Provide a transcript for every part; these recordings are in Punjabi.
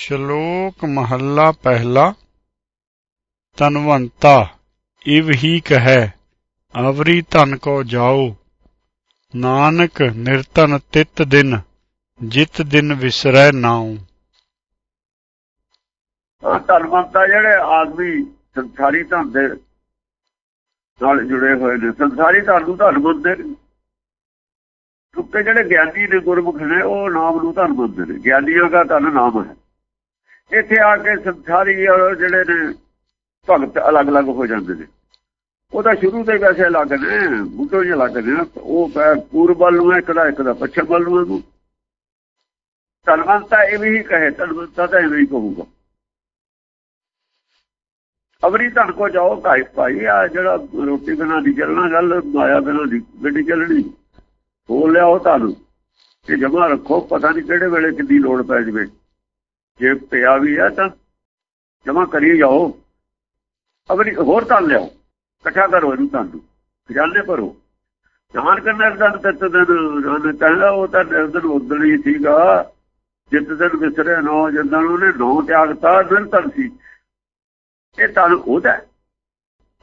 ਸ਼ਲੋਕ ਮਹੱਲਾ ਪਹਿਲਾ, ਤਨਵੰਤਾ, ਇਵ ਹੀ ਕਹੈ, ਅਵਰੀ ਧਨ ਕੋ ਜਾਓ, ਨਾਨਕ ਨਿਰਤਨ ਤਿਤ ਦਿਨ, ਜਿਤ ਦਿਨ ਵਿਸਰੈ ਨਾਉ। ਧਨਵੰਤਾ ਜਿਹੜੇ ਆਦਮੀ ਸੰਸਾਰੀ ਧਨ ਦੇ ਨਾਲ ਜੁੜੇ ਹੋਏ ਨੇ, ਸੰਸਾਰੀ ਧਨ ਨੂੰ ਧਨ ਮੰਨਦੇ ਨੇ। ਕਿਉਂਕਿ ਜਿਹੜੇ ਗਿਆਨੀ ਨੇ ਗੁਰਮੁਖ ਨੇ, ਉਹ ਨਾਮ ਨੂੰ ਧਨ ਮੰਨਦੇ ਨੇ। ਗਿਆਨੀਆਂ ਦਾ ਧਨ ਨਾਮ ਹੈ। ਇੱਥੇ ਆ ਕੇ ਸੰਸਾਰੀ ਜਿਹੜੇ ਨੇ ਭਗਤ ਅਲੱਗ-ਅਲੱਗ ਹੋ ਜਾਂਦੇ ਨੇ। ਉਹ ਤਾਂ ਸ਼ੁਰੂ ਤੋਂ ਹੀ ਵੈਸੇ ਅਲੱਗ ਨੇ, ਬੁੱਢੋ ਜਿਹੇ ਅਲੱਗ ਨੇ ਉਹ ਪੂਰਬ ਵੱਲ ਨੂੰ ਇੱਕ ਦਾ ਇੱਕ ਦਾ ਪੱਛਮ ਵੱਲ ਨੂੰ ਧਨਵੰਤਾ ਇਹ ਵੀ ਕਹੇ, ਧਨਵੰਤਾ ਤਾਂ ਐਵੇਂ ਹੀ ਕਹੂਗਾ। ਅਵਰੀ ਧਨ ਕੋ ਜਾਓ ਭਾਈ ਭਾਈ, ਆ ਜਿਹੜਾ ਰੋਟੀ ਬਿਨਾਂ ਦੀ ਚੱਲਣਾ ਗੱਲ, ਮਾਇਆ ਬਿਨਾਂ ਦੀ ਗੱਡੀ ਚੱਲਣੀ ਹੋ ਲਿਆਓ ਤੁਹਾਨੂੰ। ਤੇ ਜਮਾ ਰੱਖੋ, ਪਤਾ ਨਹੀਂ ਕਿਹੜੇ ਵੇਲੇ ਕਿੰਨੀ ਲੋੜ ਪੈ ਜਵੇ। ਜੇ ਪਿਆ ਵੀ ਆ ਤਾਂ ਜਮਾ ਕਰੀ ਜਾਓ। ਅਗਰ ਹੋਰ ਤਾਂ ਲਿਆਓ, ਇਕੱਠਾ ਕਰੋ ਇਹਨੂੰ ਤੁਹਾਨੂੰ ਖਜ਼ਾਨੇ ਭਰੋ। ਜਾਨ ਕਰਨਾ ਦਾ ਤਤ ਦਿਨ ਜਾਨ ਕਹਿੰਦਾ ਉਹ ਤਾਂ ਦਿਨ ਉਦਣ ਹੀ ਸੀਗਾ। ਜਿੱਤ ਦਿਨ ਵਿਸਰੇ ਨੋ ਜਦੋਂ ਉਹਨੇ ਨੋ ਤਿਆਗਤਾ ਦਿਨ ਤਨ ਸੀ। ਇਹ ਤਾਂ ਉਹਦਾ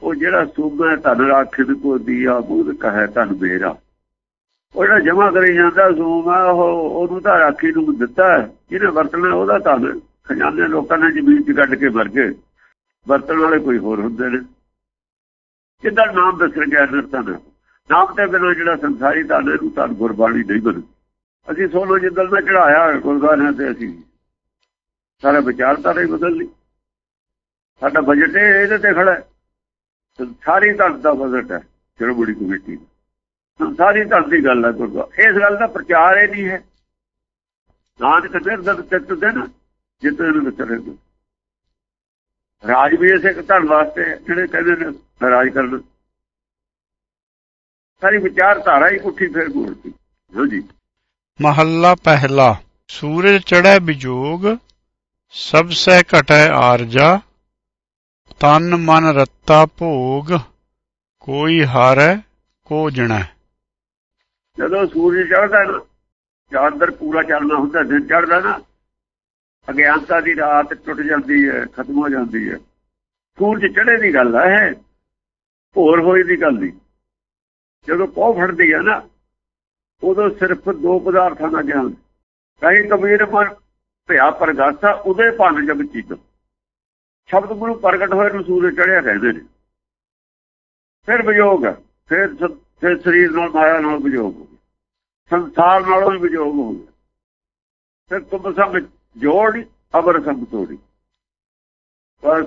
ਉਹ ਜਿਹੜਾ ਸੂਬਾ ਧਨ ਰਾਖਿਤ ਕੋ ਦੀਆ ਬੂਦ ਕਹੇ ਧਨ ਮੇਰਾ। ਉਹ ਜਿਹੜਾ ਜਮਾ ਕਰੀ ਜਾਂਦਾ, ਸੂਮਾ ਉਹ, ਉਹਨੂੰ ਤਾਂ ਰਾਖੀ ਨੂੰ ਦਿੱਤਾ ਜਿਹਨੇ ਵਰਤਣਾ, ਉਹਦਾ ਧਨ ਖਜ਼ਾਨੇ ਲੋਕਾਂ ਨੇ ਜ਼ਮੀਨ 'ਚ ਕੱਢ ਕੇ ਵਰ ਗਏ ਵਰਤਣ ਵਾਲੇ ਕੋਈ ਹੋਰ ਹੁੰਦੇ ਨੇ। ਕਿਦਾਂ ਨਾਮ ਦੱਸ ਗਿਆ ਨਿਰਤਨ ਨਾਮ ਤੇ ਬਿਨਾਂ ਜਿਹੜਾ ਸੰਸਾਰੀ ਧਨ ਇਹਨੂੰ ਤਾਂ ਗੁਰਬਾਣੀ ਨਹੀਂ ਬਣ। ਅਸੀਂ ਸੋਲੋ ਜਿੱਦਲ ਦਾ ਚੜਾਇਆ ਗੁਰਦਾਨਾਂ ਤੇ ਅਸੀਂ। ਸਾਰਾ ਵਿਚਾਰਧਾਰਾ ਹੀ ਬਦਲ ਲਈ। ਸਾਡਾ ਬਜਟ ਇਹਦੇ ਤੇ ਖੜਾ ਸਾਰੀ ਧਨ ਦਾ ਬਜਟ ਹੈ ਬੜੀ ਕਮੇਟੀ ਦਾ। ਸਾਰੀ ਧਰਤੀ ਦੀ ਗੱਲ ਹੈ ਗੁਰਗਾ ਇਸ ਗੱਲ ਦਾ ਪ੍ਰਚਾਰ ਇਹ ਨਹੀਂ ਹੈ। ਨਾਨਕ ਨਿਰਦਤ ਚਿੱਤ ਦੇਣ ਜਿੱਤੇ ਨੂੰ ਵਿਚਰੇ ਰਾਜ ਵੀ ਇਸੇ ਧਨ ਵਾਸਤੇ ਜਿਹੜੇ ਕਹਿੰਦੇ ਨੇ ਰਾਜ ਕਰਨ। ਸਾਰੀ ਵਿਚਾਰ ਹੀ ਪੁੱਠੀ ਫੇਰ ਗੋਲਤੀ ਜੋ ਜੀ। ਮਹੱਲਾ ਪਹਿਲਾ, ਸੂਰਜ ਚੜ੍ਹੈ ਬਿਜੋਗ, ਸਭ ਸੇ ਘਟੈ ਆਰਜਾ, ਤਨ ਮਨ ਰੱਤਾ ਭੋਗ, ਕੋਈ ਹਾਰੈ, ਕੋ ਜਣੈ। ਜਦੋਂ ਸੂਰਜ ਚੜਦਾ ਨਾ ਚਾਦਰ ਪੂਰਾ ਚੱਲਣਾ ਹੁੰਦਾ, ਦਿਨ ਚੜ੍ਹਦਾ ਨਾ, ਅਗਿਆਨਤਾ ਦੀ ਰਾਤ ਟੁੱਟ ਜਾਂਦੀ ਹੈ, ਖਤਮ ਹੋ ਜਾਂਦੀ ਹੈ। ਸੂਰਜ ਚੜ੍ਹੇ ਦੀ ਗੱਲ ਹੈ ਭੋਰ ਹੋਈ ਦੀ ਗੱਲ ਨਹੀਂ। ਜਦੋਂ ਪੌ ਫੜਦੀ ਹੈ ਨਾ, ਉਦੋਂ ਸਿਰਫ ਦੋ ਪਦਾਰਥਾਂ ਦਾ ਗਿਆਨ। ਕਹੀਂ ਕਬੀਰ ਪਰ ਭਿਆ ਪ੍ਰਗਾਸਾ, ਉਹਦੇ ਭੰਨ ਜਗ ਚੀਤ। ਸ਼ਬਦ ਗੁਰੂ ਪ੍ਰਗਟ ਹੋਏ ਨੂੰ ਸੂਰਜ ਚੜਿਆ ਕਹਿੰਦੇ ਨੇ। ਫਿਰ ਵਿਯੋਗ ਫਿਰ ਫਿਰ ਸਰੀਰ ਨਾਲ ਮਾਇਆ ਨਾਲ ਵਿਜੋਗ ਹੋ ਗਿਆ। ਸੰਸਾਰ ਨਾਲੋਂ ਵੀ ਵਿਜੋਗ ਹੋ ਗਿਆ। ਫਿਰ ਤੁਮ ਸਭ ਜੋੜ ਅਬਰ ਸਭ ਤੋੜੀ। ਬਸ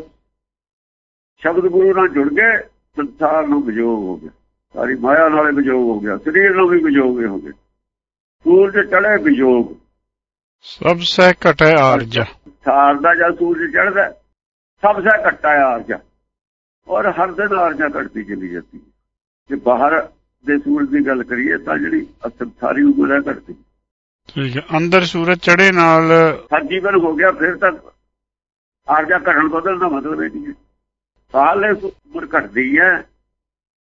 ਸ਼ਬਦ ਗੁਰੂ ਨਾਲ ਜੁੜ ਗਏ ਸੰਸਾਰ ਨੂੰ ਵਿਜੋਗ ਹੋ ਗਿਆ। ਸਾਰੀ ਮਾਇਆ ਨਾਲ ਵਿਜੋਗ ਹੋ ਗਿਆ ਸਰੀਰ ਨੂੰ ਵੀ ਵਿਜੋਗ ਹੋ ਗਿਆ। ਸੂਰਜ ਚੜੇ ਵਿਜੋਗ ਸਭ ਸੇ ਘਟੇ ਆਰਜਾ। ਸਾਰ ਦਾ ਜਦ ਸੂਰਜ ਚੜਦਾ ਸਭ ਸੇ ਘਟਾ ਆਰਜਾ। ਔਰ ਹਰ ਦਿਨ ਆਰਜਾ ਘਟਦੀ ਚਲੀ ਜਾਂਦੀ ਹੈ। ਜੇ ਬਾਹਰ ਦੇ ਸੂਰਜ ਦੀ ਗੱਲ ਕਰੀਏ ਤਾਂ ਜਿਹੜੀ ਅਸਲ ਸਾਰੀ ਉਮਰ ਹੈ ਘਟਦੀ ਠੀਕ ਹੈ। ਅੰਦਰ ਸੂਰਜ ਚੜੇ ਨਾਲ ਹਰ ਜੀਵਨ ਹੋ ਗਿਆ ਫਿਰ ਤਾਂ ਆਰਜਾ ਘਟਣ ਬਦਲ ਦਾ ਮਤਲਬ ਇਹ ਨਹੀਂ ਹੈ। ਸਾਲੇ ਉਮਰ ਘਟਦੀ ਹੈ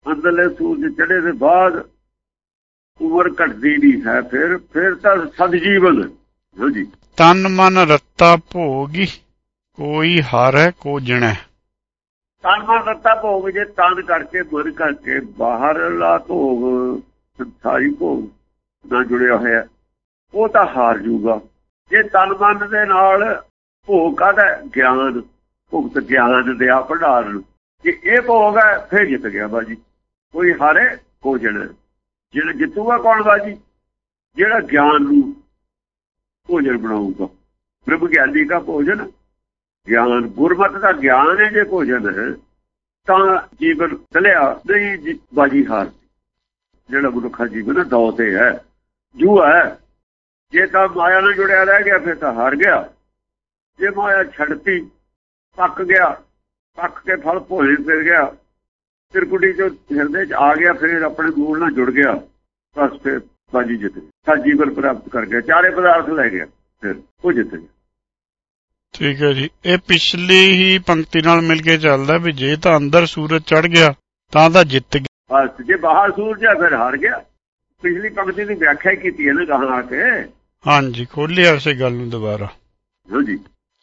ਅੰਦਰਲੇ ਸੂਰਜ ਚੜੇ ਦੇ ਬਾਅਦ ਉਮਰ ਘਟਦੀ ਨਹੀਂ ਹੈ ਫਿਰ ਫਿਰ ਤਾਂ ਸਦ ਜੀਵਨ ਹੋ ਜੀ। ਤਨ ਮਨ ਰੱਤਾ ਭੋਗੀ ਕੋਈ ਹਾਰੈ ਕੋ ਜਣੈ। ਤਨ ਮਨ ਰੱਤਾ ਭੋਗ ਜੇ ਤਨ ਕਰਕੇ ਮਨ ਕਰਕੇ ਬਾਹਰਲਾ ਭੋਗ ਸੰਸਾਰੀ ਭੋਗ ਨਾਲ ਜੁੜਿਆ ਹੋਇਆ। ਉਹ ਤਾਂ ਹਾਰ ਜੂਗਾ। ਜੇ ਤਨ ਮਨ ਦੇ ਨਾਲ ਭੋਗ ਕਾਦਾ ਗਿਆਨ। ਭੁਗਤ ਗਿਆਨ ਦੇ ਆ ਭੰਡਾਰ। ਜੇ ਇਹ ਭੋਗ ਹੈ, ਫਿਰ ਜਿੱਤ ਗਿਆ ਬਾਜੀ। ਕੋਈ ਹਾਰੇ ਕੋ ਜਣ ਜਿਹੜਾ ਜਿੱਤੂਗਾ ਕੌਣ ਬਾਜੀ? ਜਿਹੜਾ ਗਿਆਨ ਨੂੰ ਭੋਜਨ ਬਣਾਊਗਾ। ਪ੍ਰਭ ਗਿਆਨੀ ਦਾ ਭੋਜਨ ਗਿਆਨ, ਗੁਰਮਤ ਦਾ ਗਿਆਨ ਹੈ ਜੇ ਭੋਜਨ ਹੈ, ਤਾਂ ਜੀਵਨ ਚਲਿਆ, ਨਹੀਂ ਬਾਜੀ ਹਾਰ ਜਿਹੜਾ ਮਨੁੱਖਾ ਜੀਵਨ ਦੌ ਤੇ ਹੈ ਜੂ ਹੈ। ਜੇ ਤਾਂ ਮਾਇਆ ਨਾਲ ਜੁੜਿਆ ਰਹਿ ਗਿਆ, ਫਿਰ ਤਾਂ ਹਾਰ ਗਿਆ। ਜੇ ਮਾਇਆ ਛੱਡਤੀ, ਪੱਕ ਗਿਆ, ਪੱਕ ਕੇ ਫਲ ਭੋਜਨ ਫਿਰ ਗਿਆ, ਫਿਰ ਕੁੜੀ ਜੋ ਹਿਰਦੇ ਚ ਆ ਗਿਆ, ਫਿਰ ਆਪਣੇ ਮੂਲ ਨਾਲ ਜੁੜ ਗਿਆ, ਬਸ ਫਿਰ ਬਾਜੀ ਜਿੱਤ ਗਿਆ ਜੀਵਨ ਪ੍ਰਾਪਤ ਕਰ ਗਿਆ, ਚਾਰੇ ਪਦਾਰਥ ਲੈ ਗਿਆ, ਫਿਰ ਉਹ ਜਿੱਤ ਗਿਆ। ਠੀਕ ਹੈ ਜੀ। ਇਹ ਪਿਛਲੀ ਹੀ ਪੰਕਤੀ ਨਾਲ ਮਿਲ ਕੇ ਚੱਲਦਾ ਵੀ ਜੇ ਤਾਂ ਅੰਦਰ ਸੂਰਜ ਚੜ ਗਿਆ ਤਾਂ ਤਾਂ ਜਿੱਤ ਗਿਆ। ਬਸ ਜੇ ਬਾਹਰ ਸੂਰਜ ਆ ਫਿਰ ਹਾਰ ਗਿਆ। ਪਿਛਲੀ ਪੰਕਤੀ ਦੀ ਵਿਆਖਿਆ ਕੀਤੀ ਹੈ ਨਾ ਕਹਾਂ ਆ ਕੇ। ਹਾਂਜੀ ਖੋਲਿਆ ਉਸੇ ਗੱਲ ਨੂੰ ਦੁਬਾਰਾ। ਹੋ ਜੀ।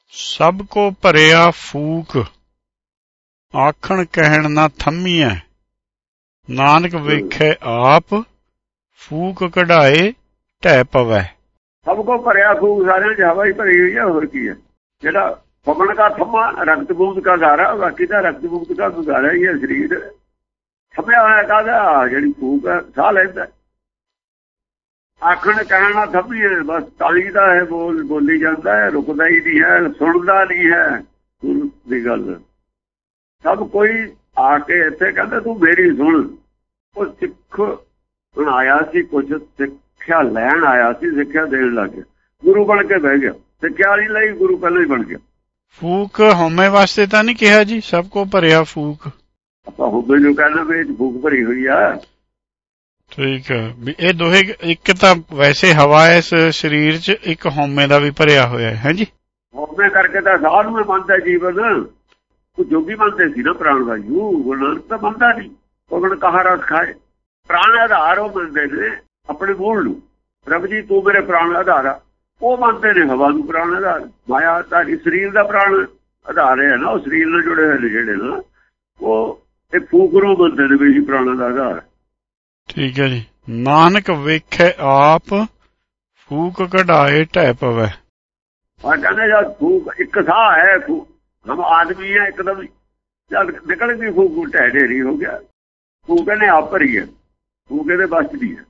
ਸਭ ਕੋ ਭਰਿਆ ਫੂਕ ਆਖਣ ਕਹਿਣ ਨਾ ਥੰਮੀਐ। ਨਾਨਕ ਵੇਖੇ ਆਪ ਫੂਕ ਕਢਾਏ ਢਹਿ ਪਵੈ। ਸਭ ਕੋ ਭਰਿਆ ਫੂਕ ਸਾਰਿਆਂ ਹਵਾ ਹੀ ਭਰੀ ਹੋਈ ਹੈ ਹੋਰ ਕੀ ਹੈ ਜਿਹੜਾ ਫਮਣ ਦਾ ਥੰਮਾ ਰਕਤ ਬੂਤ ਦਾ ਧਾਰਾ ਬਾਕੀ ਦਾ ਰਕਤ ਬੂੰਦ ਦਾ ਗੁਜ਼ਾਰਾ ਹੀ ਹੈ ਸਰੀਰ। ਥੰਮਿਆ ਹੋਇਆ ਕਾਹਦਾ? ਜਿਹੜੀ ਫੂਕ ਹੈ, ਸਾਹ ਲੈਂਦਾ। ਆਖਣ ਕਹਿਣਾ ਥੰਮੀ ਬਸ ਤਾਲੀ ਦਾ ਹੈ ਬੋਲ, ਬੋਲੀ ਜਾਂਦਾ ਹੈ, ਰੁਕਦਾ ਹੀ ਨਹੀਂ ਹੈ, ਸੁਣਦਾ ਨਹੀਂ ਹੈ। ਦੀ ਗੱਲ। ਸਭ ਕੋਈ ਆ ਕੇ ਇੱਥੇ ਕਹਿੰਦਾ, ਤੂੰ ਮੇਰੀ ਸੁਣ। ਉਹ ਸਿੱਖ ਆਇਆ ਸੀ ਕੁਝ ਸਿੱਖਿਆ ਲੈਣ ਆਇਆ ਸੀ, ਸਿੱਖਿਆ ਦੇਣ ਲੱਗ ਗਿਆ। ਗੁਰੂ ਬਣ ਕੇ ਬਹਿ ਗਿਆ। ਸਿੱਖਿਆ ਨਹੀਂ ਲਈ ਗੁਰੂ ਪਹਿਲਾਂ ਹੀ ਬਣ ਗਿਆ। ਫੂਕ ਹਉਮੈ ਵਾਸਤੇ ਤਾਂ ਨਹੀਂ ਕਿਹਾ ਜੀ ਸਭ ਕੋ ਭਰਿਆ ਫੂਕ। ਆਪਾਂ ਹੁਬੇ ਨੂੰ ਕਹਿੰਦਾ ਵੀ ਫੂਕ ਭਰੀ ਹੋਈ ਆ। ਠੀਕ ਹੈ ਵੀ ਇਹ ਦੋਹੇ ਇੱਕ ਤਾਂ ਵੈਸੇ ਹਵਾ ਇਸ ਸਰੀਰ 'ਚ ਇੱਕ ਹਉਮੈ ਦਾ ਵੀ ਭਰਿਆ ਹੋਇਆ ਹੈ ਹੈਂ ਜੀ? ਹੁਬੇ ਕਰਕੇ ਤਾਂ ਸਾਹ ਨੂੰ ਮੰਨਦਾ ਜੀਵਨ। ਉਹ ਜੋਗੀ ਮੰਨਦੇ ਸੀ ਨਾ ਪ੍ਰਾਣ ਵਾਯੂ ਗੁਰੂ ਨਾਨਕ ਤਾਂ ਮੰਨਦਾ ਨਹੀਂ। ਉਹਨਾਂ ਕਹਾ ਰਸ ਖਾਏ। ਪ੍ਰਾਣ ਆਧਾਰ ਉਹ ਮੰਨਦੇ ਨੇ ਆਪਣੇ ਮੂਲ ਨੂੰ। ਰੱਬ ਜੀ ਤੂੰ ਮੇਰੇ ਪ੍ਰਾਣ ਆਧਾਰ ਆ। ਉਹ ਮੰਨਦੇ ਨੇ ਹਵਾ ਨੂੰ ਪ੍ਰਾਣ ਆਧਾਰ। ਮਾਇਆ ਤੁਹਾਡੀ ਸਰੀਰ ਦਾ ਪ੍ਰਾਣ ਆਧਾਰ ਹੈ ਨਾ ਉਹ ਸਰੀਰ ਨਾਲ ਜੁੜੇ ਹੋਏ ਨੇ ਜਿਹੜੇ ਨਾ। ਉਹ ਇਹ ਫੂਕਰੋਂ ਮੰਨਦੇ ਨੇ ਵੀ ਪ੍ਰਾਣਾ ਦਾ ਆਧਾਰ। ਠੀਕ ਹੈ ਜੀ। ਨਾਨਕ ਵੇਖੇ ਆਪ ਫੂਕ ਕਢਾਏ ਢਹਿ ਪਵੈ। ਆ ਕਹਿੰਦੇ ਜਦ ਫੂਕ ਇੱਕ ਸਾਹ ਹੈ ਫੂਕ ਹਮ ਆਦਮੀ ਹੈ ਇੱਕਦਮ ਜਦ ਨਿਕਲ ਗਈ ਫੂਕ ਢਹਿ ਢੇਰੀ ਹੋ ਗਿਆ। ਫੂਕ ਨੇ ਆਪ ਭਰੀ ਹੈ। ਫੂਕ ਇਹਦੇ ਬਸ ਦੀ ਹੈ।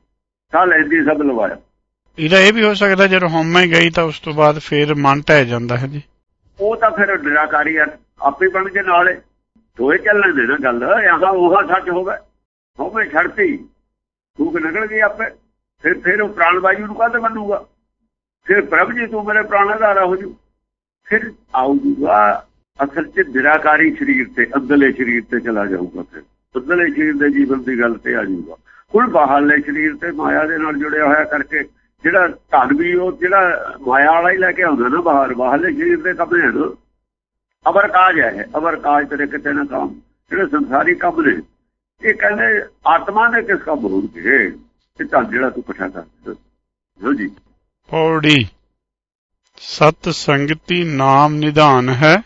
ਸਾਹ ਲੈਂਦੀ ਸਭ ਲਵਾਇਆ। ਇਹਦਾ ਇਹ ਵੀ ਹੋ ਸਕਦਾ ਜਦੋਂ ਹਉਮੈ ਗਈ ਤਾਂ ਉਸ ਤੋਂ ਬਾਅਦ ਫੇਰ ਮਨ ਢਹਿ ਜਾਂਦਾ ਹੈ ਜੀ। ਉਹ ਤਾਂ ਫਿਰ ਨਿਰਾਕਾਰੀ ਆਪੇ ਬਣ ਕੇ ਨਾਲੇ ਦੋਏ ਚੱਲਣ ਦੇ ਨਾ ਗੱਲ ਯਹਾਂ ਉਹ ਸੱਚ ਹੋਵੇ। ਹੋਵੇ ਛੜਤੀ ਫੂਕ ਨਿਕਲ ਗਈ ਆਪੇ। ਫਿਰ ਫਿਰ ਉਹ ਪ੍ਰਾਣ ਵਾਯੂ ਨੂੰ ਕਾਹਦੇ ਮੰਨੂਗਾ ਫਿਰ ਪ੍ਰਭ ਜੀ, ਤੂੰ ਮੇਰੇ ਪ੍ਰਾਣ ਆਧਾਰਾ ਹੋ ਜੂ। ਫਿਰ ਆਊਗਾ, ਅਸਲ 'ਚ ਨਿਰਾਕਾਰੀ ਸਰੀਰ ਤੇ ਅੰਦਰਲੇ ਸਰੀਰ ਤੇ ਚਲਾ ਜਾਊਗਾ ਫਿਰ। ਅੰਦਰਲੇ ਸਰੀਰ ਦੇ ਜੀਵਨ ਦੀ ਗੱਲ ਤੇ ਆ ਜਾਊਗਾ। ਹੁਣ ਬਾਹਰਲੇ ਸਰੀਰ ਤੇ ਮਾਇਆ ਦੇ ਨਾਲ ਜੁੜਿਆ ਹੋਇਆ ਕਰਕੇ ਜਿਹੜਾ ਧਨ ਵੀ ਉਹ ਜਿਹੜਾ ਮਾਇਆ ਵਾਲਾ ਹੀ ਲੈ ਕੇ ਆਉਂਦਾ ਨਾ ਬਾਹਰ, ਬਾਹਰਲੇ ਸਰੀਰ ਦੇ ਕੰਮ ਹੈ ਨਾ ਕਾਜ ਹੈ ਅਵਰ ਕਾਜ ਤੇਰੇ ਕਿਤੇ ਨਾ ਕੰਮ। ਜਿਹੜੇ ਸੰਸਾਰੀ ਕੰਮ ਨੇ, ਇਹ ਕਹਿੰਦੇ ਆਤਮਾ ਦੇ ਕਿਸ ਕੰਮ ਹੋਣਗੇ? ਇਹ ਤਾਂ ਜਿਹੜਾ ਤੂੰ ਇਕੱਠਾ ਕਰ ਜੋ ਜੀ। ਪੌੜੀ। ਸਤ ਸੰਗਤੀ ਨਾਮ ਨਿਧਾਨ ਹੈ,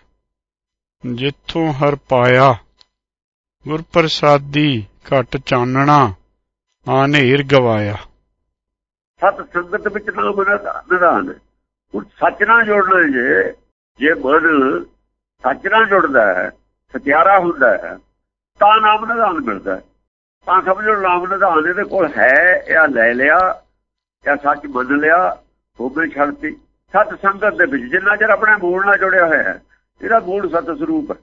ਜਿੱਥੋਂ ਹਰ ਪਾਇਆ। ਗੁਰ ਪ੍ਰਸਾਦੀ ਘਟ ਚਾਨਣਾ, ਆਨੇਰ ਗਵਾਇਆ। ਸਤ ਸੰਗਤ ਵਿੱਚ ਨਾਮ ਨਿਧਾਨ ਹੁਣ ਸੱਚ ਨਾਲ ਜੁੜਨਾ ਜੇ ਜੇ ਮਨ ਸੱਚ ਨਾਲ ਜੁੜਦਾ ਹੈ ਸਤਿਆਰਾ ਹੁੰਦਾ ਹੈ, ਤਾਂ ਨਾਮ ਨਿਧਾਨ ਮਿਲਦਾ ਤਾਂ ਸਮਝੋ ਨਾਮ ਨਿਧਾਨ ਇਹਦੇ ਕੋਲ ਹੈ ਜਾਂ ਲੈ ਲਿਆ ਜਾਂ ਸੱਚ ਮੰਨ ਲਿਆ, ਹੋਵੇ ਛੱਡਤੀ ਸਤ ਸੰਗਤ ਦੇ ਵਿੱਚ ਜਿੰਨਾ ਚਿਰ ਆਪਣੇ ਮੂਲ ਨਾਲ ਜੁੜਿਆ ਹੋਇਆ ਹੈ, ਇਹਦਾ ਮੂਲ ਸਤ ਸਰੂਪ ਹੈ।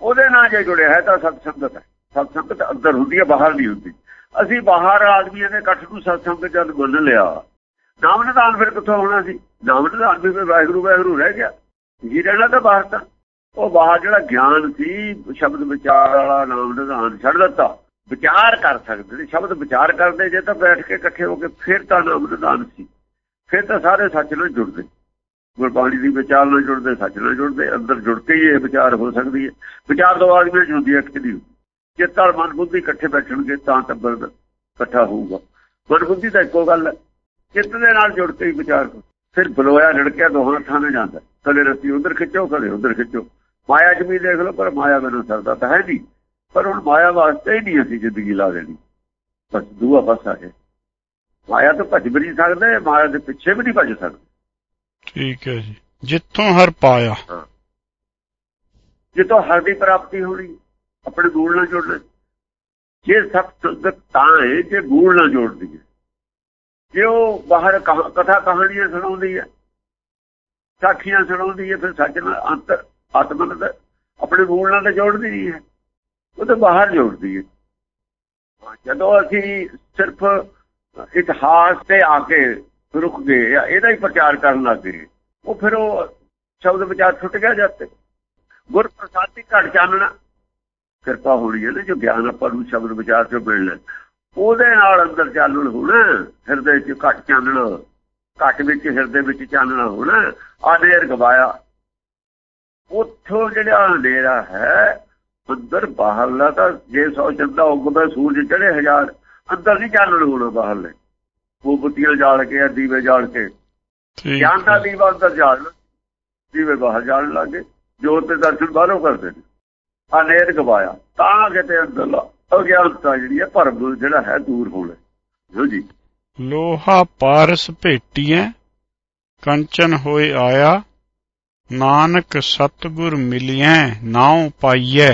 ਉਹਦੇ ਨਾਲ ਜੇ ਜੁੜਿਆ ਹੈ ਤਾਂ ਸਤ ਸੰਗਤ ਹੈ। ਸਤ ਸੰਗਤ ਅੰਦਰ ਹੁੰਦੀ ਹੈ, ਬਾਹਰ ਨਹੀਂ ਹੁੰਦੀ। ਅਸੀਂ ਬਾਹਰ ਆਦਮੀਆਂ ਦੇ ਇਕੱਠ ਨੂੰ ਸਤਸੰਗ ਜਦ ਗੁੰਨ ਲਿਆ, ਨਾਮ ਨਿਧਾਨ ਫਿਰ ਕਿੱਥੋਂ ਹੋਣਾ ਸੀ? ਨਾਮ ਨਿਧਾਨ ਵੀ ਫਿਰ ਵਾਹਿਗੁਰੂ ਵਾਹਿਗੁਰੂ ਰਹਿ ਗਿਆ। ਜੀ ਰਹਿਣਾ ਤਾਂ ਬਾਹਰ ਤਾਂ। ਉਹ ਬਾਹਰ ਜਿਹੜਾ ਗਿਆਨ ਸੀ, ਸ਼ਬਦ ਵਿਚਾਰ ਵਾਲਾ ਨਾਮ ਨਿਧਾਨ ਛੱਡ ਦਿੱਤਾ। ਵਿਚਾਰ ਕਰ ਸਕਦੇ ਨੇ, ਸ਼ਬਦ ਵਿਚਾਰ ਕਰਦੇ ਜੇ ਤਾਂ ਬੈਠ ਕੇ ਇਕੱਠੇ ਹੋ ਕੇ ਫਿਰ ਤਾਂ ਨਾਮ ਨਿਧਾਨ ਸੀ। ਫਿਰ ਤਾਂ ਸਾਰੇ ਸੱਚ ਨਾਲ ਜੁੜਦੇ। ਗੁਰਬਾਣੀ ਦੀ ਵਿਚਾਰ ਨਾਲ ਜੁੜਦੇ, ਸੱਚ ਨਾਲ ਜੁੜਦੇ, ਅੰਦਰ ਜੁੜ ਕੇ ਹੀ ਇਹ ਵਿਚਾਰ ਹੋ ਸਕਦੀ ਹੈ। ਵਿਚਾਰ ਦੋ ਆਦਮੀ ਜੁੜਦੀ ਹੈ ਕਿਹਦੀ ਜੇ ਤਾਂ ਮਨ ਬੁੱਧੀ ਇਕੱਠੇ ਬੈਠਣਗੇ ਤਾਂ ਟੱਬਰ ਇਕੱਠਾ ਹੋਊਗਾ। ਮਨ ਬੁੱਧੀ ਤਾਂ ਇੱਕੋ ਗੱਲ ਹੈ। ਚਿੱਤ ਦੇ ਨਾਲ ਜੁੜ ਕੇ ਵਿਚਾਰ ਫਿਰ ਬਲੋਇਆ ਲੜਕਿਆ ਦੋਹਾਂ ਥਾਂ ਜਾਂਦਾ। ਕਦੇ ਰੱਸੀ ਉਧਰ ਖਿੱਚੋ ਕਦੇ ਉਧਰ ਖਿੱਚੋ। ਮਾਇਆ ਵੀ ਦੇਖ ਲਓ ਪਰ ਮਾਇਆ ਮੈਨੂੰ ਸਰਦਾ ਤਾਂ ਹੈ ਨਹੀਂ। ਪਰ ਹੁਣ ਮਾਇਆ ਵਾਸਤੇ ਹੀ ਨਹੀਂ ਅਸੀਂ ਜ਼ਿੰਦਗੀ ਲਾ ਦੇਣੀ। ਬਸ ਦੂਆ ਪਾਸਾ ਹੈ। ਮਾਇਆ ਤੋਂ ਭੱਜ ਵੀ ਨਹੀਂ ਸਕਦੇ ਮਾਇਆ ਦੇ ਪਿੱਛੇ ਵੀ ਨਹੀਂ ਭੱਜ ਸਕਦੇ। ਠੀਕ ਹੈ ਜੀ। ਜਿੱਥੋਂ ਹਰ ਪਾਇਆ। ਜਿੱਥੋਂ ਹਰ ਦੀ ਪ੍ਰਾਪਤੀ ਹੋਣੀ। ਆਪਣੇ ਗੂੜ ਨਾਲ ਜੁੜਨਾ ਜੇ ਸਤ ਸੰਗਤ ਤਾਂ ਹੈ, ਜੇ ਗੂੜ ਨਾਲ ਜੋੜਦੀ ਹੈ। ਜੇ ਉਹ ਬਾਹਰ ਕਥਾ ਕਹਾਣੀਆਂ ਸੁਣਾਉਂਦੀ ਹੈ, ਸਾਖੀਆਂ ਸੁਣਾਉਂਦੀ ਹੈ, ਫਿਰ ਸੱਚ ਨਾਲ ਅੰਤਰ ਆਤਮਨ ਦਾ ਆਪਣੇ ਮੂਲ ਨਾਲ ਜੋੜਦੀ ਨਹੀਂ ਹੈ। ਉਹ ਤਾਂ ਬਾਹਰ ਜੋੜਦੀ ਹੈ। ਜਦੋਂ ਅਸੀਂ ਸਿਰਫ ਇਤਿਹਾਸ ਤੇ ਆ ਕੇ ਰੁਕ ਗਏ ਇਹਦਾ ਹੀ ਪ੍ਰਚਾਰ ਕਰਨ ਲੱਗ ਗਏ, ਉਹ ਫਿਰ ਉਹ ਸ਼ਬਦ ਵਿਚਾਰ ਛੁੱਟ ਗਿਆ ਜਦ ਗੁਰ ਦੀ ਘਟ ਚਾਨਣਾ ਕਿਰਪਾ ਹੋਣੀ ਹੈ ਨਾ ਜੋ ਗਿਆਨ ਆਪਾਂ ਨੂੰ ਸ਼ਬਦ ਵਿਚਾਰ ਚੋਂ ਮਿਲਣਾ। ਉਹਦੇ ਨਾਲ ਅੰਦਰ ਚਾਨਣ ਹੋਣਾ ਹਿਰਦੇ 'ਚ ਘਟ ਚਾਨਣਾ ਘਟ ਵਿੱਚ ਹਿਰਦੇ ਵਿੱਚ ਚਾਨਣਾ ਹੋਣਾ ਆਦੇਰ ਗਵਾਇਆ। ਉੱਥੋਂ ਜਿਹੜਾ ਹਨੇਰਾ ਹੈ ਅੰਦਰ ਬਾਹਰਲਾ ਤਾਂ ਜੇ ਸੌ ਚੰਦਾ ਉਗਦਾ ਸੂਰਜ ਚੜੇ ਹਜ਼ਾਰ ਅੰਦਰ ਨਹੀਂ ਚਾਨਣ ਹੋਣਾ ਬਾਹਰਲੇ। ਉਹ ਬੁੱਤੀਆਂ ਜਾਲ ਕੇ ਦੀਵੇ ਜਾਲ ਕੇ। ਗਿਆਨ ਦਾ ਦੀਵਾ ਅੰਦਰ ਜਾਲ ਦੀਵੇ ਬਾਹਰ ਜਾਣ ਲੱਗੇ ਜੋਤ ਦੇ ਦਰਸ਼ਨ ਬਾਹਰੋਂ ਕਰਦੇ ਨੇ। ਅਨੇਰ ਗਵਾਇਆ। ਤਾਂ ਕਿਤੇ ਅੰਦਰਲਾ ਅਗਿਆਨਤਾ ਜਿਹੜੀ ਹੈ ਭਰਮ ਜਿਹੜਾ ਹੈ ਦੂਰ ਹੋਵੇ ਜੋ ਜੀ। ਲੋਹਾ ਪਾਰਸ ਭੇਟੀਐ ਕੰਚਨ ਹੋਏ ਆਇਆ ਨਾਨਕ ਸਤਗੁਰ ਮਿਲਿਐ ਨਾਉ ਪਾਈਐ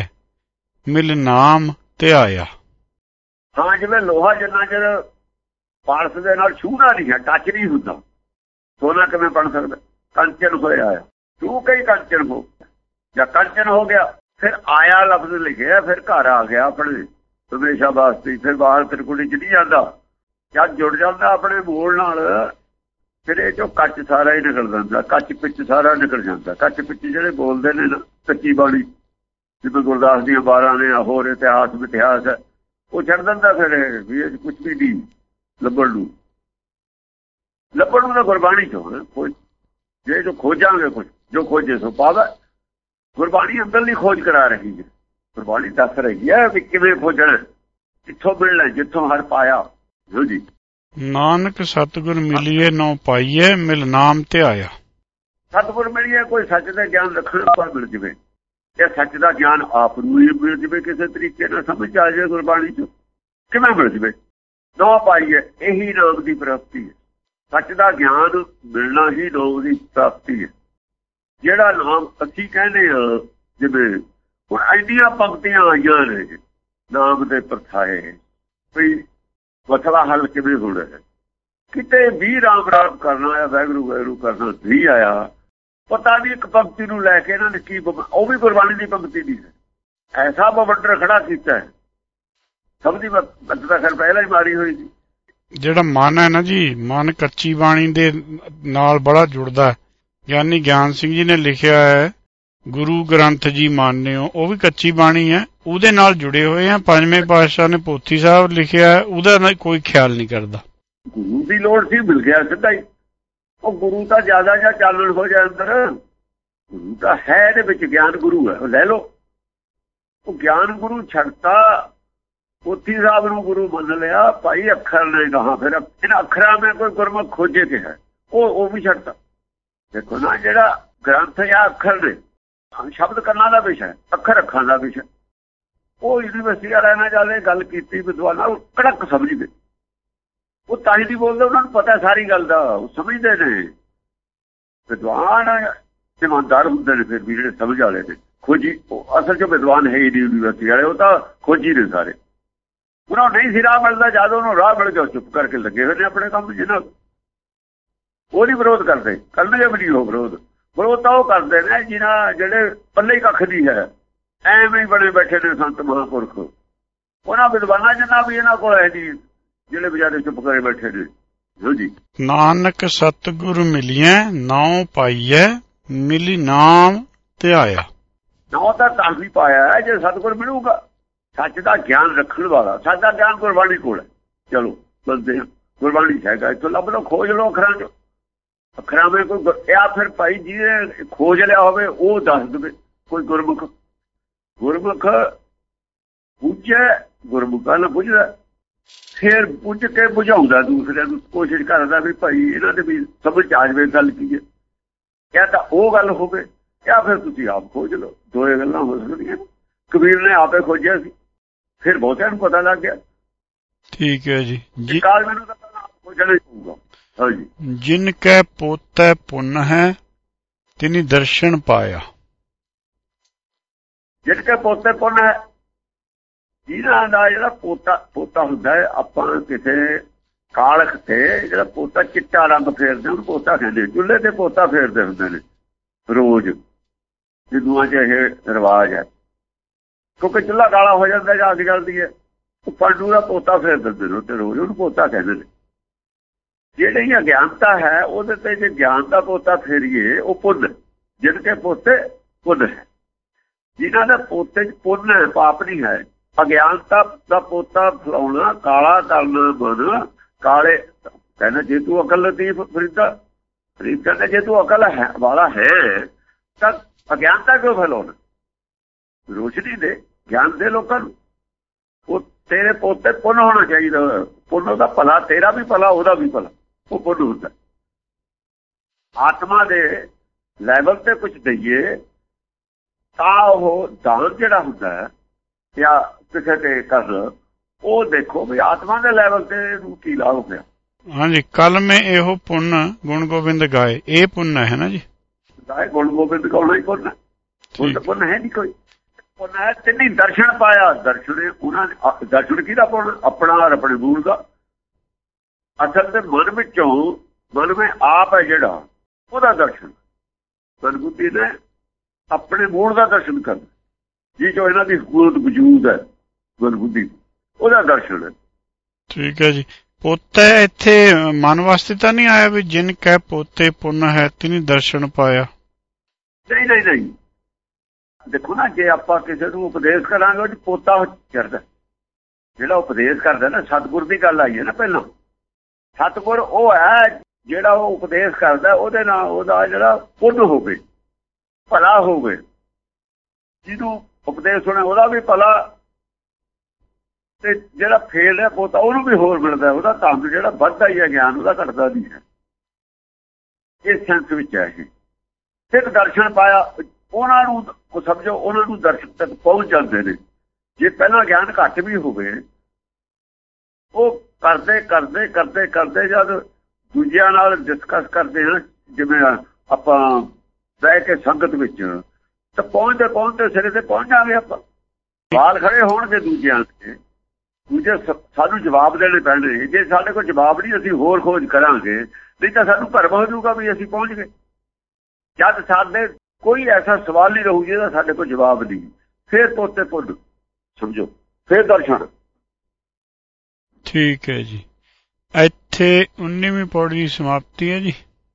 ਮਿਲ ਨਾਮ ਧਿਆਇਆ। ਹਾਂ ਜਿਵੇਂ ਲੋਹਾ ਜਿੰਨਾ ਚਿਰ ਪਾਰਸ ਦੇ ਨਾਲ ਛੂਹਣਾ ਨਹੀਂ ਹੈ ਟੱਚ ਨਹੀਂ ਹੁੰਦਾ ਸੋਨਾ ਕਿਵੇਂ ਬਣ ਸਕਦਾ? ਕੰਚਨ ਹੋਇਆ ਆ ਤੂੰ ਕਈ ਕੰਚਨ ਹੋ ਜਾਂ ਕੰਚਨ ਹੋ ਗਿਆ ਫਿਰ ਆਇਆ ਲਫ਼ਜ਼ ਲਿਖਿਆ, ਫਿਰ ਘਰ ਆ ਗਿਆ ਆਪਣੇ ਹਮੇਸ਼ਾ ਵਾਸਤੇ, ਫਿਰ ਬਾਹਰ ਤਿਰਕੁੜੀ ਚ ਨਹੀਂ ਜਾਂਦਾ। ਜਦ ਜੁੜ ਜਾਂਦਾ ਆਪਣੇ ਮੂਲ ਨਾਲ, ਫਿਰ ਇਹ ਚੋਂ ਕੱਚ ਸਾਰਾ ਹੀ ਨਿਕਲ ਜਾਂਦਾ, ਕੱਚ ਪਿੱਛ ਸਾਰਾ ਨਿਕਲ ਜਾਂਦਾ। ਕੱਚ ਪਿੱਛ ਜਿਹੜੇ ਬੋਲਦੇ ਨੇ ਨਾ, ਕੱਚੀ ਬਾਣੀ, ਜਿਵੇਂ ਗੁਰਦਾਸ ਦੀਆਂ ਬਾਰਾਂ ਨੇ, ਹੋਰ ਇਤਿਹਾਸ ਇਤਿਹਾਸ ਹੈ ਉਹ ਛੱਡ ਦਿੰਦਾ ਫਿਰ ਵੀ ਇਹ ਕੁਝ ਵੀ ਨਹੀਂ, ਲੱਭਣ ਨੂੰ। ਲੱਭਣ ਨੂੰ ਤਾਂ ਗੁਰਬਾਣੀ ਚੋਂ, ਕੋਈ ਜੇ ਜੋ ਖੋਜਾਂਗੇ ਕੁਝ ਜੋ ਖੋਜੇ ਸੋ ਪਾਵੇ। ਗੁਰਬਾਣੀ ਅੰਦਰਲੀ ਖੋਜ ਕਰਾ ਰਹੀ ਹੈ। ਗੁਰਬਾਣੀ ਦੱਸ ਰਹੀ ਹੈ ਵੀ ਕਿਵੇਂ ਖੋਜਣਾ ਕਿੱਥੋਂ ਮਿਲਣਾ ਜਿੱਥੋਂ ਹਰ ਪਾਇਆ। ਜੋ ਜੀ। ਨਾਨਕ ਸਤਗੁਰ ਮਿਲਿਏ ਨਉ ਪਾਈਐ ਮਿਲ ਨਾਮ ਧਿਆਇਆ ਸਤਿਗੁਰ ਮਿਲੀਏ ਕੋਈ ਸੱਚ ਦਾ ਗਿਆਨ ਰੱਖਣ ਪਰ ਮਿਲ ਜਵੇ। ਇਹ ਸੱਚ ਦਾ ਗਿਆਨ ਆਪ ਨੂੰ ਹੀ ਮਿਲ ਜਵੇ ਕਿਸੇ ਤਰੀਕੇ ਨਾਲ ਸਮਝ ਆ ਜਾਏ ਗੁਰਬਾਣੀ ਚ। ਕਿਵੇਂ ਮਿਲ ਜਵੇ? ਨੋ ਪਾਈਏ ਇਹੀ ਨਾਮ ਦੀ ਪ੍ਰਾਪਤੀ ਹੈ। ਸੱਚ ਦਾ ਗਿਆਨ ਮਿਲਣਾ ਹੀ ਨਾਮ ਦੀ ਪ੍ਰਾਪਤੀ ਹੈ। ਜਿਹੜਾ ਨਾਮ ਅਸੀਂ ਕਹਿੰਦੇ ਹਾਂ, ਜਿਵੇਂ ਹੁਣ ਐਡੀਆਂ ਪੰਕਤੀਆਂ ਆਈਆਂ ਨੇ, ਨਾਮ ਦੇ ਪਰਥਾਏ, ਵੀ ਵਸਲਾ ਹੱਲ ਕਿਵੇਂ ਹੋਣਾ ਹੈ? ਕਿਤੇ ਵੀ ਰਾਮ ਰਾਮ ਕਰਨਾ ਹੈ ਵੈਗਰੂ ਵੈਗਰੂ ਕਰਨਾ ਨਹੀਂ ਆਇਆ, ਪਤਾ ਨਹੀਂ ਇੱਕ ਪੰਕਤੀ ਨੂੰ ਲੈ ਕੇ ਇਹਨਾਂ ਨੇ ਕੀ ਉਹ ਵੀ ਗੁਰਬਾਣੀ ਦੀ ਪੰਕਤੀ ਦੀ ਹੈ। ਐਸਾ ਬਵੰਡਰ ਖੜਾ ਕੀਤਾ ਹੈ। ਸਭ ਦੀ ਮੱਤ ਤਾਂ ਖੈਰ ਪਹਿਲਾਂ ਹੀ ਮਾਰੀ ਹੋਈ ਸੀ। ਜਿਹੜਾ ਮਨ ਹੈ ਨਾ ਜੀ, ਮਨ ਕੱਚੀ ਬਾਣੀ ਦੇ ਨਾਲ ਬੜਾ ਜੁੜਦਾ ਹੈ। ਗਿਆਨੀ ਗਿਆਨ ਸਿੰਘ ਜੀ ਨੇ ਲਿਖਿਆ ਹੈ, ਗੁਰੂ ਗ੍ਰੰਥ ਜੀ ਮੰਨਿਓ, ਉਹ ਵੀ ਕੱਚੀ ਬਾਣੀ ਹੈ, ਉਹਦੇ ਨਾਲ ਜੁੜੇ ਹੋਏ ਆ ਪੰਜਵੇਂ ਪਾਤਸ਼ਾਹ ਨੇ ਪੋਥੀ ਸਾਹਿਬ ਲਿਖਿਆ ਉਹਦਾ ਕੋਈ ਖਿਆਲ ਨਹੀਂ ਕਰਦਾ। ਗੁਰੂ ਦੀ ਲੋੜ ਸੀ, ਮਿਲ ਗਿਆ ਸਿੱਧਾ ਹੀ। ਉਹ ਗੁਰੂ ਤਾਂ ਜ਼ਿਆਦਾ ਜਾਂ ਚਾਲਣ ਹੋ ਜਾਏ ਅੰਦਰ, ਗੁਰੂ ਤਾਂ ਹੈ ਇਹਦੇ ਵਿੱਚ, ਗਿਆਨ ਗੁਰੂ ਹੈ, ਉਹ ਲੈ ਲਓ। ਉਹ ਗਿਆਨ ਗੁਰੂ ਛੱਡਤਾ, ਪੋਥੀ ਸਾਹਿਬ ਨੂੰ ਗੁਰੂ ਮੰਨ ਲਿਆ, ਭਾਈ ਅੱਖਰ ਨੇ ਕਹਾ ਫਿਰ, ਇਹਨਾਂ ਅੱਖਰਾਂ ਵਿੱਚ ਕੋਈ ਗੁਰਮੁਖ ਖੋਜੇ ਕਿ ਹੈ, ਉਹ ਉਹ ਵੀ ਛੱਡਤਾ। ਦੇਖੋ ਨਾ, ਜਿਹੜਾ ਗ੍ਰੰਥ ਜਾਂ ਅੱਖਰ ਨੇ ਸ਼ਬਦ ਕਰਨਾ ਦਾ ਵਿਸ਼ਾ ਅੱਖਰ ਅੱਖਾਂ ਦਾ ਵਿਸ਼ਾ ਉਹ ਯੂਨੀਵਰਸਿਟੀ ਵਾਲਿਆਂ ਨਾਲ ਜਾਲੇ ਗੱਲ ਕੀਤੀ, ਵਿਦਵਾਨਾਂ ਉਹ ਕੜਕ ਸਮਝ ਗਏ ਉਹ ਤਾਂ ਹੀ ਨਹੀਂ ਬੋਲਦੇ, ਉਹਨਾਂ ਨੂੰ ਪਤਾ ਸਾਰੀ ਗੱਲ ਦਾ, ਉਹ ਸਮਝਦੇ ਨੇ। ਵਿਦਵਾਨ ਇਮਾਨਦਾਰ ਹੁੰਦੇ ਨੇ ਫਿਰ ਵੀ, ਜਿਹੜੇ ਸਮਝ ਵਾਲੇ ਨੇ। ਖੋਜੀ ਅਸਲ 'ਚ ਵਿਦਵਾਨ ਹੈ ਹੀ ਨਹੀਂ ਯੂਨੀਵਰਸਿਟੀ ਵਾਲੇ, ਉਹ ਤਾਂ ਖੋਜੀ ਨੇ ਸਾਰੇ। ਉਹਨਾਂ ਨੂੰ ਨਹੀਂ ਸੀ ਰਾਹ ਮਿਲਦਾ, ਜਦੋਂ ਉਹਨੂੰ ਰਾਹ ਮਿਲ ਗਿਆ ਚੁੱਪ ਕਰਕੇ ਲੱਗੇ ਹੋਏ ਨੇ ਆਪਣੇ ਕੰਮ ਜਿਹਨਾਂ ਉਹ ਨਹੀਂ ਵਿਰੋਧ ਕਰਦੇ। ਕਰਨਗੇ ਵੀ ਨਹੀਂ ਉਹ ਵਿਰੋਧ। ਵਿਰੋਧ ਤਾਂ ਉਹ ਕਰਦੇ ਨੇ ਜਿਨ੍ਹਾਂ ਜਿਹੜੇ ਪੱਲੇ ਕੱਖ ਦੀ ਹੈ। ਐਵੇਂ ਬਣੇ ਬੈਠੇ ਨੇ ਸੰਤ ਮਹਾਂਪੁਰਖ। ਉਹਨਾਂ ਵਿਦਵਾਨਾਂ ਜਿੰਨਾ ਵੀ ਇਹਨਾਂ ਕੋਲ ਹੈ ਨਹੀਂ ਜਿਹੜੇ ਵਿਚਾਰੇ ਚੁੱਪ ਕਰੇ ਬੈਠੇ ਨੇ। ਜੋ। ਨਾਨਕ ਸਤਗੁਰ ਮਿਲਿਐ ਨਾਉ ਪਾਈਐ ਮਿਲੀ ਨਾਮ ਧਿਆਇਆ। ਨਾਉ ਤਾਂ ਤਾਂ ਵੀ ਪਾਇਆ ਜੇ ਸਤਗੁਰ ਮਿਲੂਗਾ। ਸੱਚ ਦਾ ਗਿਆਨ ਰੱਖਣ ਵਾਲਾ ਸੱਚ ਦਾ ਗਿਆਨ ਗੁਰਬਾਣੀ ਕੋਲ ਹੈ। ਚਲੋ ਬਲਦੇ ਗੁਰਬਾਣੀ ਹੈਗਾ। ਇੱਥੋਂ ਲੱਭ ਲਓ ਖੋਜ ਲਓ ਅੱਖਰਾਂ 'ਚ। ਅੱਖਰਾਂ ਵਿੱਚ ਕੋਈ ਆ ਫਿਰ ਭਾਈ ਜਿਹਨੇ ਖੋਜ ਲਿਆ ਹੋਵੇ ਉਹ ਦੱਸ ਦੇਵੇ ਕੋਈ ਗੁਰਮੁਖ। ਗੁਰਮੁਖ ਪੁੱਛੇ ਗੁਰਮੁਖਾਂ ਨਾਲ ਪੁੱਛਦਾ ਫਿਰ ਪੁੱਛ ਕੇ ਬੁਝਾਉਂਦਾ ਦੂਸਰਿਆਂ ਨੂੰ ਕੋਸ਼ਿਸ਼ ਕਰਦਾ ਵੀ ਭਾਈ ਇਹਨਾਂ ਦੇ ਵੀ ਸਮਝ ਆ ਜਾਵੇ ਗੱਲ ਕੀ ਹੈ। ਜਾਂ ਤਾਂ ਉਹ ਗੱਲ ਹੋਵੇ ਜਾਂ ਫਿਰ ਤੁਸੀਂ ਆਪ ਖੋਜ ਲਓ ਦੋਏ ਗੱਲਾਂ ਹੋ ਸਕਦੀਆਂ ਕਬੀਰ ਨੇ ਆਪੇ ਖੋਜਿਆ ਸੀ ਫਿਰ ਬਹੁਤਿਆਂ ਨੂੰ ਪਤਾ ਲੱਗ ਗਿਆ। ਠੀਕ ਹੈ ਜੀ। ਜੀ ਕਾਲ ਮੈਨੂੰ ਤਾਂ ਖੋਜਣਾ ਹੀ ਪਊਗਾ। ਜਿਨ ਕੈ ਪੋਤੈ ਪੁੰਨ ਹੈ ਤਿਨੀ ਦਰਸ਼ਨ ਪਾਇਆ। ਜਿਨ ਕੈ ਪੋਤੇ ਪੁੰਨ ਹੈ ਜਿਹਨਾਂ ਦਾ ਜਿਹੜਾ ਪੋਤਾ ਪੋਤਾ ਹੁੰਦਾ ਹੈ ਆਪਾਂ ਕਿਸੇ ਕਾਲਖ ਤੇ ਜਿਹੜਾ ਪੋਤਾ ਚਿੱਟਾ ਰੰਗ ਫੇਰਦੇ ਉਹਨੂੰ ਪੋਤਾ ਕਹਿੰਦੇ ਚੁੱਲ੍ਹੇ ਤੇ ਪੋਤਾ ਫੇਰਦੇ ਹੁੰਦੇ ਨੇ ਰੋਜ਼। ਜਿੱਦੂਆਂ 'ਚ ਇਹ ਰਿਵਾਜ ਹੈ। ਕਿਉਂਕਿ ਚੁੱਲ੍ਹਾ ਕਾਲਾ ਹੋ ਜਾਂਦਾ ਜਾਂ ਅੱਗ ਜਲਦੀ ਹੈ ਉਹ ਪੰਡੂ ਦਾ ਪੋਤਾ ਫੇਰ ਦਿੰਦੇ ਨੇ ਤੇ ਰੋਜ਼ ਉਹਨੂੰ ਪੋਤਾ ਕਹਿੰਦੇ ਨੇ। ਜਿਹੜੀ ਅਗਿਆਨਤਾ ਹੈ, ਉਹਦੇ ਤੇ ਜੇ ਗਿਆਨ ਦਾ ਪੋਤਾ ਫੇਰੀਏ, ਉਹ ਪੁੰਨ ਜਿਨ ਕੇ ਪੋਤੇ ਪੁੰਨ ਹੈ। ਜਿਨ੍ਹਾਂ ਦਾ ਪੋਤੇ ਚ ਪੁੰਨ ਹੈ, ਪਾਪ ਨਹੀਂ ਹੈ। ਅਗਿਆਨਤਾ ਦਾ ਪੋਤਾ ਫਲਾਉਣਾ, ਕਾਲਾ ਕਰਨਾ ਮਨ, ਕਾਲੇ ਕਹਿੰਦਾ ਜੇ ਤੂੰ ਅਕਲ ਲਤੀਫ ਫਰੀਦਾ, ਫਰੀਦ ਕਹਿੰਦਾ ਜੇ ਤੂੰ ਅਕਲ ਹੈ, ਵਾਲਾ ਹੈ, ਤਾਂ ਅਗਿਆਨਤਾ ਕਿਉਂ ਫੈਲਾਉਣਾ? ਰੋਸ਼ਨੀ ਦੇ, ਗਿਆਨ ਦੇ ਲੋਕਾਂ ਨੂੰ। ਉਹ ਤੇਰੇ ਪੋਤੇ ਪੁੰਨ ਹੋਣਾ ਚਾਹੀਦਾ। ਪੁੰਨ ਦਾ ਭਲਾ, ਤੇਰਾ ਵੀ ਭਲਾ, ਉਹਦਾ ਵੀ ਭਲਾ। ਉਹ ਪੁੰਨ ਹੁੰਦਾ ਆਤਮਾ ਦੇ ਲੈਵਲ ਤੇ ਕੁਝ ਦਈਏ ਤਾਂ ਉਹ ਦਾਨ ਜਿਹੜਾ ਹੁੰਦਾ ਹੈ ਜਾਂ ਕਿਸੇ ਤੇ ਕਰ ਉਹ ਦੇਖੋ ਵੀ ਆਤਮਾ ਦੇ ਲੈਵਲ ਤੇ ਨੂੰ ਕੀ ਲਾਭ ਹੋ ਗਿਆ। ਹਾਂਜੀ ਕਲ ਮੈਂ ਇਹੋ ਪੁੰਨ ਗੁਣ ਗੋਬਿੰਦ ਗਾਏ। ਇਹ ਪੁੰਨ ਹੈ ਨਾ ਜੀ? ਦਾਇ ਗੁਣ ਗੋਬਿੰਦ ਕੌਣਾ ਹੀ ਪੁੰਨ। ਪੁੰਨ ਪੁੰਨ ਹੈ ਨਹੀਂ ਕੋਈ। ਪੁੰਨ ਹੈ ਤਿੰਨੀ ਦਰਸ਼ਨ ਪਾਇਆ। ਦਰਸ਼ਨ ਉਹਨਾਂ ਦਰਸ਼ਨ ਕਿਹਦਾ ਪੁੰਨ? ਆਪਣਾ ਆਪਣੇ ਮੂਲ ਦਾ। ਅਸਲ ਤੇ ਮਨ ਵਿੱਚੋਂ ਮਨ ਵਿੱਚ ਆਪ ਹੈ ਜਿਹੜਾ ਉਹਦਾ ਦਰਸ਼ਨ। ਬੁੱਧੀ ਨੇ ਆਪਣੇ ਮੂਲ ਦਾ ਦਰਸ਼ਨ ਕਰਨਾ। ਜੀ ਜੋ ਇਹਨਾਂ ਦੀ ਹਕੂਮਤ ਵਜੂਦ ਹੈ ਬੁੱਧੀ ਉਹਦਾ ਦਰਸ਼ਨ ਹੈ। ਠੀਕ ਹੈ ਜੀ। ਪੋਤਾ ਇੱਥੇ ਮਨ ਵਾਸਤੇ ਤਾਂ ਨਹੀਂ ਆਇਆ ਵੀ ਜਿਨ ਕੈ ਪੋਤੇ ਪੁੰਨ ਹੈ ਤਿਨੀ ਦਰਸ਼ਨ ਪਾਇਆ? ਨਹੀਂ ਨਹੀਂ ਨਹੀਂ। ਦੇਖੋ ਨਾ ਜੇ ਆਪਾਂ ਕਿਸੇ ਨੂੰ ਉਪਦੇਸ਼ ਕਰਾਂਗੇ ਉਹ ਪੋਤਾ ਚੜਦਾ ਜਿਹੜਾ ਉਪਦੇਸ਼ ਕਰਦਾ ਨਾ ਸਤਿਗੁਰ ਦੀ ਗੱਲ ਆਈ ਹੈ ਨਾ ਪਹਿਲਾਂ। ਸਤਿਗੁਰ ਉਹ ਹੈ ਜਿਹੜਾ ਉਹ ਉਪਦੇਸ਼ ਕਰਦਾ, ਉਹਦੇ ਨਾਲ ਉਹਦਾ ਜਿਹੜਾ ਪੁੱਤ ਹੋਵੇ, ਭਲਾ ਹੋਵੇ। ਜਿਹਨੂੰ ਉਪਦੇਸ਼ ਹੋਣਾ, ਉਹਦਾ ਵੀ ਭਲਾ ਤੇ ਜਿਹੜਾ ਫੇਲ ਹੈ ਪੋਤਾ ਉਹਨੂੰ ਵੀ ਹੋਰ ਮਿਲਦਾ ਉਹਦਾ ਕੰਮ ਜਿਹੜਾ ਵੱਧਦਾ ਹੀ ਹੈ, ਗਿਆਨ ਉਹਦਾ ਘਟਦਾ ਨਹੀਂ ਹੈ। ਇਸ ਸੈਂਸ ਵਿੱਚ ਹੈ ਇਹ। ਸਿੱਖ ਦਰਸ਼ਨ ਪਾਇਆ, ਉਹਨਾਂ ਨੂੰ ਸਮਝੋ, ਉਹਨਾਂ ਨੂੰ ਦਰਸ਼ਨ ਤੱਕ ਪਹੁੰਚ ਜਾਂਦੇ ਨੇ। ਜੇ ਪਹਿਲਾਂ ਗਿਆਨ ਘੱਟ ਵੀ ਹੋਵੇ ਉਹ ਕਰਦੇ ਕਰਦੇ ਕਰਦੇ ਕਰਦੇ ਜਦ ਦੂਜਿਆਂ ਨਾਲ ਡਿਸਕਸ ਕਰਦੇ ਹਾਂ ਜਿਵੇਂ ਆਪਾਂ ਬਹਿ ਕੇ ਸੰਗਤ ਵਿੱਚ, ਤਾਂ ਪਹੁੰਚਦੇ ਪਹੁੰਚਦੇ ਸਿਰੇ ਤੇ ਪਹੁੰਚ ਜਾਵਾਂਗੇ ਆਪਾਂ। ਸਵਾਲ ਖੜੇ ਹੋਣਗੇ ਦੂਜਿਆਂ ਦੇ ਦੂਜੇ ਸਾਨੂੰ ਜਵਾਬ ਦੇਣੇ ਪੈਣਗੇ। ਜੇ ਸਾਡੇ ਕੋਲ ਜਵਾਬ ਨਹੀਂ, ਅਸੀਂ ਹੋਰ ਖੋਜ ਕਰਾਂਗੇ। ਨਹੀਂ ਤਾਂ ਸਾਨੂੰ ਭਰਮ ਹੋ ਜਾਊਗਾ ਵੀ ਅਸੀਂ ਪਹੁੰਚ ਗਏ। ਜਦ ਸਾਡੇ ਕੋਈ ਐਸਾ ਸਵਾਲ ਨਹੀਂ ਰਹੂ ਜਿਹਦਾ ਸਾਡੇ ਕੋਲ ਜਵਾਬ ਨਹੀਂ। ਫਿਰ ਪੋਤੇ ਪੁੱਤ ਸਮਝੋ। ਫਿਰ ਦਰਸ਼ਨ। ਠੀਕ ਹੈ ਜੀ। ਇੱਥੇ 19ਵੀਂ ਪੌੜੀ ਦੀ ਸਮਾਪਤੀ ਹੈ ਜੀ।